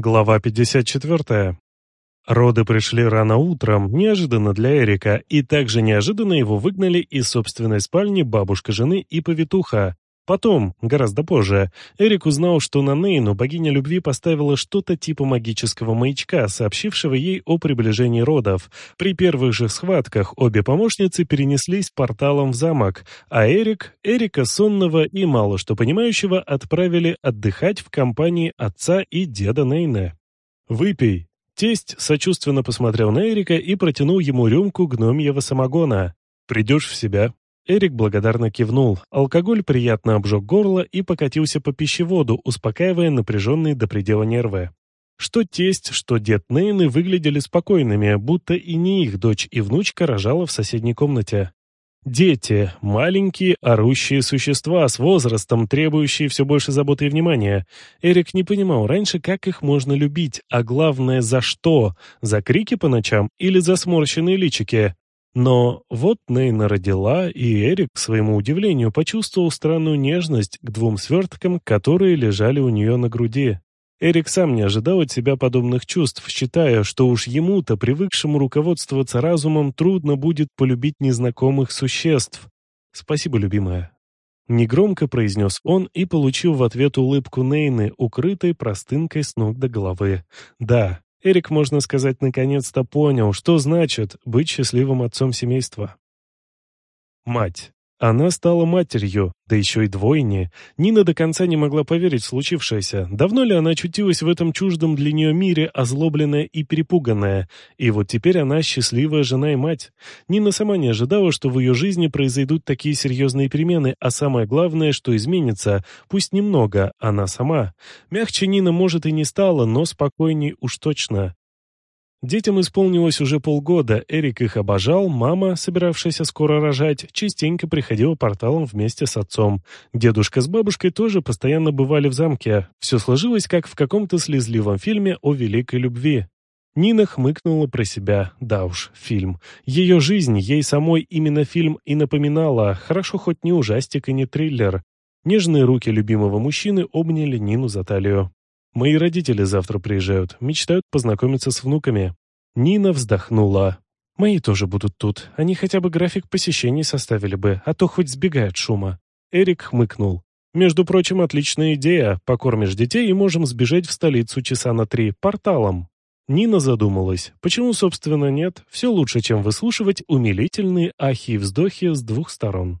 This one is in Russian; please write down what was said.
Глава 54. Роды пришли рано утром, неожиданно для Эрика, и также неожиданно его выгнали из собственной спальни бабушка жены и повитуха. Потом, гораздо позже, Эрик узнал, что на Нейну богиня любви поставила что-то типа магического маячка, сообщившего ей о приближении родов. При первых же схватках обе помощницы перенеслись порталом в замок, а Эрик, Эрика сонного и мало что понимающего отправили отдыхать в компании отца и деда Нейны. «Выпей». Тесть сочувственно посмотрел на Эрика и протянул ему рюмку гномьего самогона. «Придешь в себя, Эрик благодарно кивнул. Алкоголь приятно обжег горло и покатился по пищеводу, успокаивая напряженные до предела нервы. Что тесть, что дед Нейны выглядели спокойными, будто и не их дочь и внучка рожала в соседней комнате. Дети – маленькие, орущие существа с возрастом, требующие все больше заботы и внимания. Эрик не понимал раньше, как их можно любить, а главное, за что – за крики по ночам или за сморщенные личики. Но вот Нейна родила, и Эрик, к своему удивлению, почувствовал странную нежность к двум сверткам, которые лежали у нее на груди. Эрик сам не ожидал от себя подобных чувств, считая, что уж ему-то, привыкшему руководствоваться разумом, трудно будет полюбить незнакомых существ. «Спасибо, любимая». Негромко произнес он и получил в ответ улыбку Нейны, укрытой простынкой с ног до головы. Да, Эрик, можно сказать, наконец-то понял, что значит быть счастливым отцом семейства. Мать. Она стала матерью, да еще и двойне. Нина до конца не могла поверить в случившееся. Давно ли она очутилась в этом чуждом для нее мире, озлобленная и перепуганная? И вот теперь она счастливая жена и мать. Нина сама не ожидала, что в ее жизни произойдут такие серьезные перемены, а самое главное, что изменится, пусть немного, она сама. Мягче Нина, может, и не стала, но спокойней уж точно. Детям исполнилось уже полгода, Эрик их обожал, мама, собиравшаяся скоро рожать, частенько приходила порталом вместе с отцом. Дедушка с бабушкой тоже постоянно бывали в замке. Все сложилось, как в каком-то слезливом фильме о великой любви. Нина хмыкнула про себя. Да уж, фильм. Ее жизнь, ей самой именно фильм и напоминала. Хорошо хоть не ужастик и не триллер. Нежные руки любимого мужчины обняли Нину за талию. Мои родители завтра приезжают, мечтают познакомиться с внуками». Нина вздохнула. «Мои тоже будут тут. Они хотя бы график посещений составили бы, а то хоть сбегают шума». Эрик хмыкнул. «Между прочим, отличная идея. Покормишь детей и можем сбежать в столицу часа на три, порталом». Нина задумалась. Почему, собственно, нет? Все лучше, чем выслушивать умилительные ахи и вздохи с двух сторон.